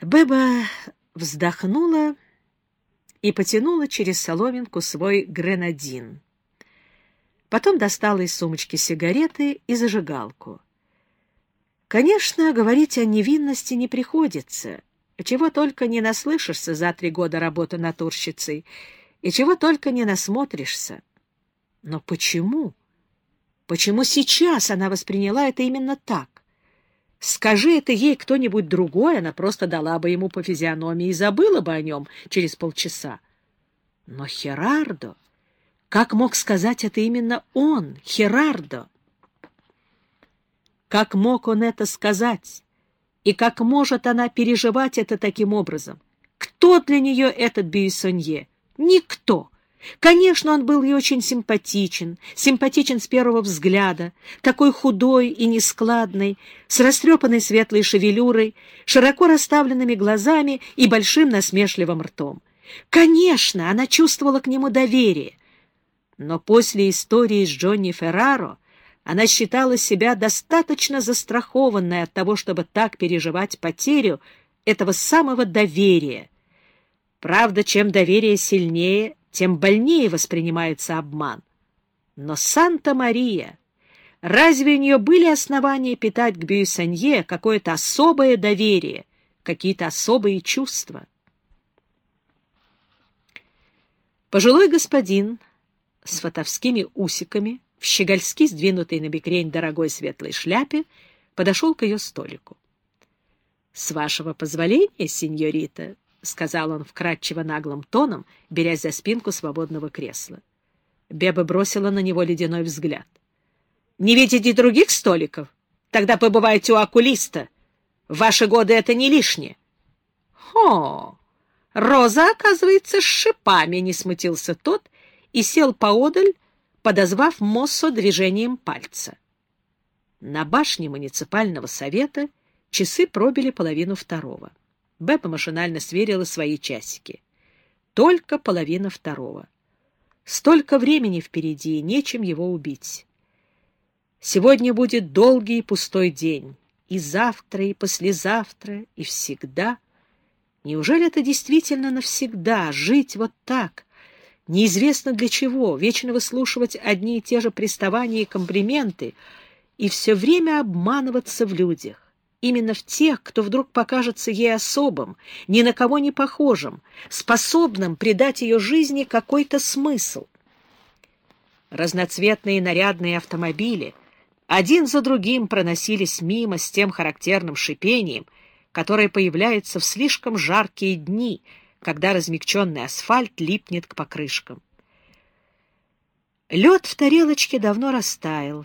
Беба вздохнула и потянула через соломинку свой гренадин. Потом достала из сумочки сигареты и зажигалку. Конечно, говорить о невинности не приходится. Чего только не наслышишься за три года работы натурщицей, и чего только не насмотришься. Но почему? Почему сейчас она восприняла это именно так? Скажи это ей кто-нибудь другой, она просто дала бы ему по физиономии и забыла бы о нем через полчаса. Но Херардо... Как мог сказать это именно он, Херардо? Как мог он это сказать? И как может она переживать это таким образом? Кто для нее этот Бюйсонье? Никто. Конечно, он был ей очень симпатичен, симпатичен с первого взгляда, такой худой и нескладный, с растрепанной светлой шевелюрой, широко расставленными глазами и большим насмешливым ртом. Конечно, она чувствовала к нему доверие. Но после истории с Джонни Ферраро она считала себя достаточно застрахованной от того, чтобы так переживать потерю этого самого доверия. Правда, чем доверие сильнее, тем больнее воспринимается обман. Но Санта-Мария, разве у нее были основания питать к Бюйсанье какое-то особое доверие, какие-то особые чувства? Пожилой господин с фатовскими усиками, в щегольски сдвинутой на бекрень дорогой светлой шляпе, подошел к ее столику. — С вашего позволения, сеньорита, — сказал он вкрадчиво наглым тоном, берясь за спинку свободного кресла. Беба бросила на него ледяной взгляд. — Не видите других столиков? Тогда побывайте у окулиста. В ваши годы это не лишнее. — Хо! Роза, оказывается, с шипами, — не смутился тот и сел поодаль, подозвав Моссо движением пальца. На башне муниципального совета часы пробили половину второго. Беппа машинально сверила свои часики. Только половина второго. Столько времени впереди, нечем его убить. Сегодня будет долгий и пустой день. И завтра, и послезавтра, и всегда. Неужели это действительно навсегда, жить вот так? Неизвестно для чего, вечно выслушивать одни и те же приставания и комплименты, и все время обманываться в людях именно в тех, кто вдруг покажется ей особым, ни на кого не похожим, способным придать ее жизни какой-то смысл. Разноцветные нарядные автомобили один за другим проносились мимо с тем характерным шипением, которое появляется в слишком жаркие дни, когда размягченный асфальт липнет к покрышкам. Лед в тарелочке давно растаял.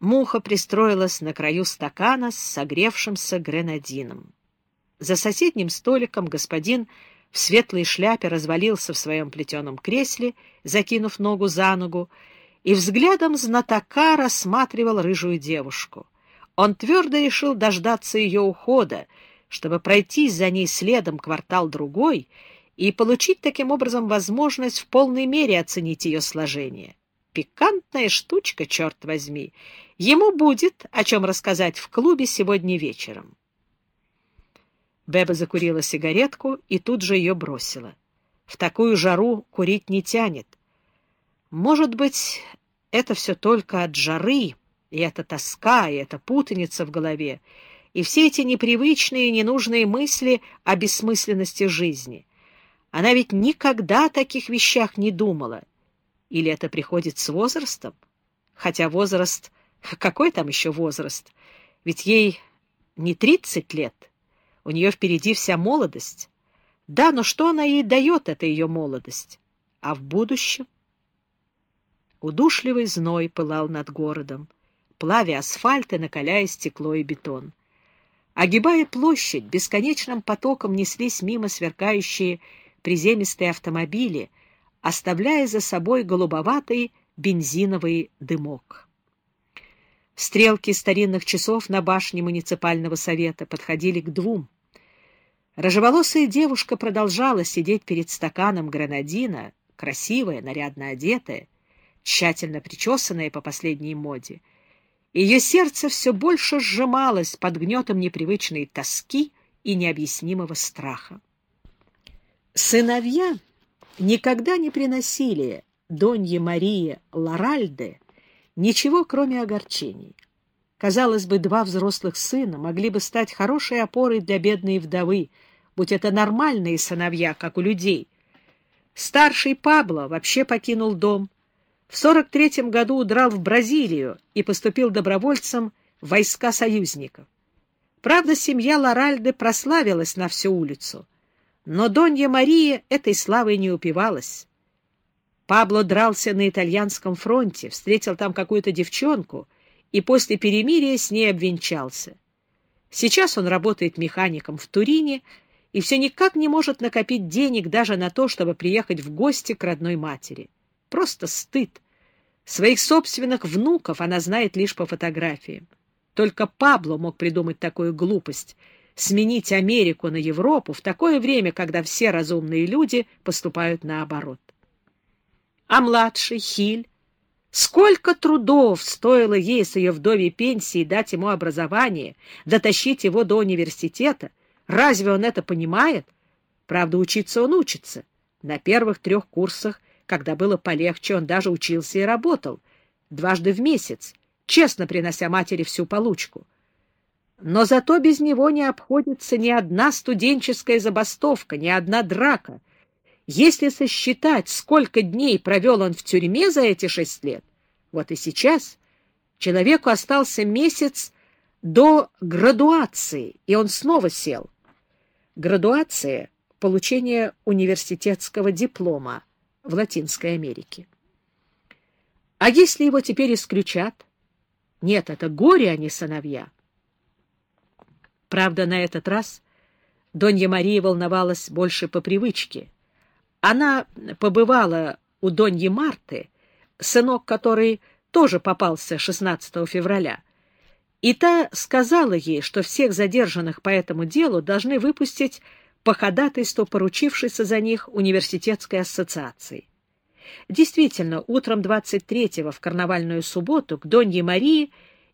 Муха пристроилась на краю стакана с согревшимся гренадином. За соседним столиком господин в светлой шляпе развалился в своем плетеном кресле, закинув ногу за ногу, и взглядом знатока рассматривал рыжую девушку. Он твердо решил дождаться ее ухода, чтобы пройтись за ней следом квартал-другой и получить таким образом возможность в полной мере оценить ее сложение. Пикантная штучка, черт возьми. Ему будет о чем рассказать в клубе сегодня вечером. Беба закурила сигаретку и тут же ее бросила. В такую жару курить не тянет. Может быть, это все только от жары, и эта тоска, и эта путаница в голове, и все эти непривычные и ненужные мысли о бессмысленности жизни. Она ведь никогда о таких вещах не думала или это приходит с возрастом? Хотя возраст... Какой там еще возраст? Ведь ей не тридцать лет. У нее впереди вся молодость. Да, но что она ей дает, эта ее молодость? А в будущем? Удушливый зной пылал над городом, плавя асфальт и накаляя стекло и бетон. Огибая площадь, бесконечным потоком неслись мимо сверкающие приземистые автомобили — оставляя за собой голубоватый бензиновый дымок. Стрелки старинных часов на башне муниципального совета подходили к двум. Рожеволосая девушка продолжала сидеть перед стаканом гранадина, красивая, нарядно одетая, тщательно причесанная по последней моде. Ее сердце все больше сжималось под гнетом непривычной тоски и необъяснимого страха. Сыновья никогда не приносили Донье Марии Лоральде ничего, кроме огорчений. Казалось бы, два взрослых сына могли бы стать хорошей опорой для бедной вдовы, будь это нормальные сыновья, как у людей. Старший Пабло вообще покинул дом. В 43-м году удрал в Бразилию и поступил добровольцем в войска союзников. Правда, семья Лоральды прославилась на всю улицу, но Донья Мария этой славой не упивалась. Пабло дрался на итальянском фронте, встретил там какую-то девчонку — и после перемирия с ней обвенчался. Сейчас он работает механиком в Турине и все никак не может накопить денег даже на то, чтобы приехать в гости к родной матери. Просто стыд. Своих собственных внуков она знает лишь по фотографиям. Только Пабло мог придумать такую глупость — сменить Америку на Европу в такое время, когда все разумные люди поступают наоборот. А младший, Хиль, Сколько трудов стоило ей с ее вдовьей пенсии дать ему образование, дотащить его до университета. Разве он это понимает? Правда, учиться он учится. На первых трех курсах, когда было полегче, он даже учился и работал. Дважды в месяц, честно принося матери всю получку. Но зато без него не обходится ни одна студенческая забастовка, ни одна драка, если сосчитать, сколько дней провел он в тюрьме за эти шесть лет, вот и сейчас человеку остался месяц до градуации, и он снова сел. Градуация — получение университетского диплома в Латинской Америке. А если его теперь исключат? Нет, это горе, а не сыновья. Правда, на этот раз Донья Мария волновалась больше по привычке — она побывала у Доньи Марты, сынок которой тоже попался 16 февраля, и та сказала ей, что всех задержанных по этому делу должны выпустить по ходатайству поручившейся за них университетской ассоциации. Действительно, утром 23-го в карнавальную субботу к Донье Марии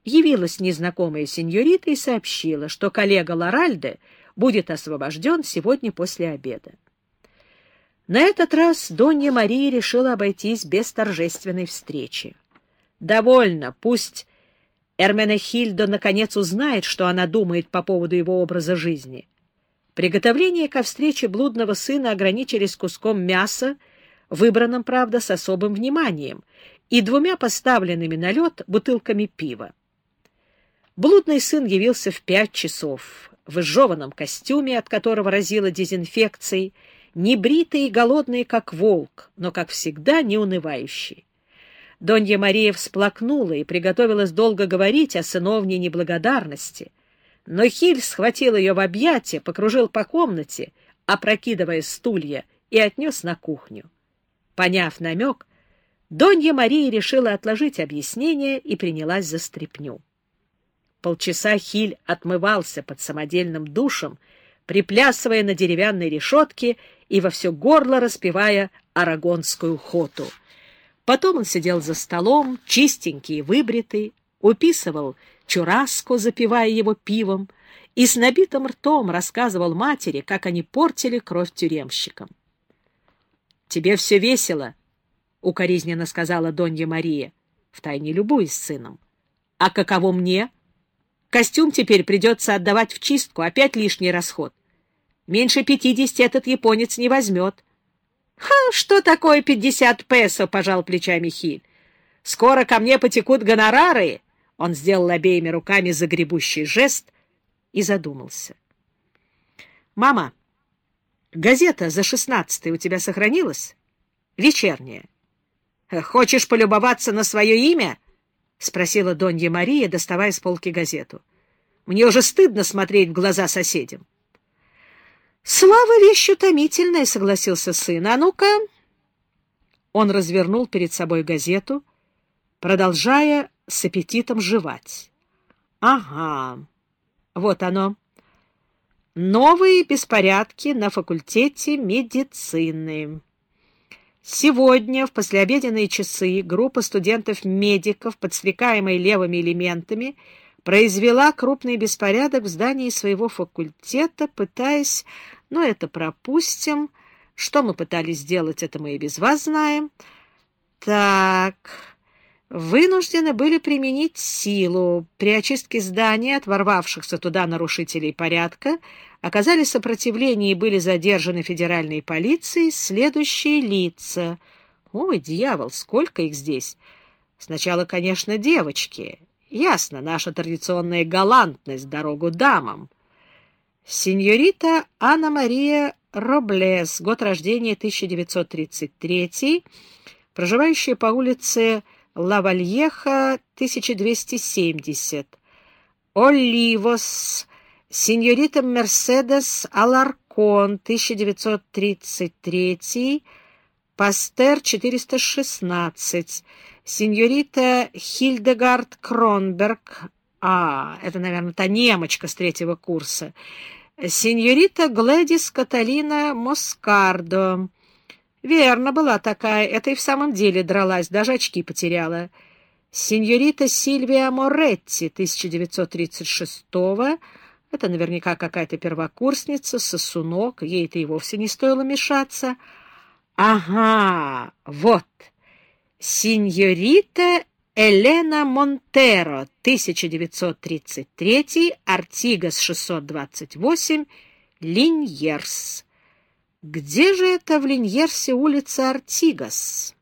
явилась незнакомая сеньорита и сообщила, что коллега Лоральде будет освобожден сегодня после обеда. На этот раз Донья Мария решила обойтись без торжественной встречи. Довольно, пусть Эрменехильда наконец узнает, что она думает по поводу его образа жизни. Приготовления ко встрече блудного сына ограничились куском мяса, выбранным, правда, с особым вниманием, и двумя поставленными на лед бутылками пива. Блудный сын явился в пять часов в изжеванном костюме, от которого разило дезинфекцией, небритый и голодный, как волк, но, как всегда, неунывающий. Донья Мария всплакнула и приготовилась долго говорить о сыновней неблагодарности, но Хиль схватил ее в объятия, покружил по комнате, опрокидывая стулья, и отнес на кухню. Поняв намек, Донья Мария решила отложить объяснение и принялась за стряпню. Полчаса Хиль отмывался под самодельным душем, приплясывая на деревянной решетке и во все горло распевая арагонскую хоту. Потом он сидел за столом, чистенький и выбритый, уписывал чураску, запивая его пивом, и с набитым ртом рассказывал матери, как они портили кровь тюремщикам. — Тебе все весело, — укоризненно сказала Донья Мария, втайне любуясь сыном. — А каково мне? Костюм теперь придется отдавать в чистку, опять лишний расход. Меньше пятидесяти этот японец не возьмет. — Ха, что такое пятьдесят песо? — пожал плечами Хиль. — Скоро ко мне потекут гонорары. Он сделал обеими руками загребущий жест и задумался. — Мама, газета за шестнадцатый у тебя сохранилась? Вечерняя. — Хочешь полюбоваться на свое имя? — спросила Донья Мария, доставая с полки газету. — Мне уже стыдно смотреть в глаза соседям. — «Слава вещь утомительная», — согласился сын. «А ну-ка...» Он развернул перед собой газету, продолжая с аппетитом жевать. «Ага, вот оно. Новые беспорядки на факультете медицины». Сегодня в послеобеденные часы группа студентов-медиков, подстрекаемая левыми элементами, произвела крупный беспорядок в здании своего факультета, пытаясь, ну, это пропустим, что мы пытались сделать, это мы и без вас знаем. Так, вынуждены были применить силу. При очистке здания от ворвавшихся туда нарушителей порядка оказали сопротивление и были задержаны федеральной полицией следующие лица. Ой, дьявол, сколько их здесь! Сначала, конечно, девочки. Ясно, наша традиционная галантность, дорогу дамам. Сеньорита Анна-Мария Роблес, год рождения 1933, проживающая по улице Лавальеха, 1270. Оливос, сеньорита Мерседес Аларкон, 1933, Пастер, 416, сеньорита Хильдегард Кронберг, а, это, наверное, та немочка с третьего курса, сеньорита Глэдис Каталина Москардо. Верно, была такая, это и в самом деле дралась, даже очки потеряла. Сеньорита Сильвия Моретти, 1936-го, это наверняка какая-то первокурсница, сосунок, ей-то и вовсе не стоило мешаться. Ага, вот, сеньорита Элена Монтеро, 1933, Артигас 628, Линьерс. Где же это в Линьерсе улица Артигас?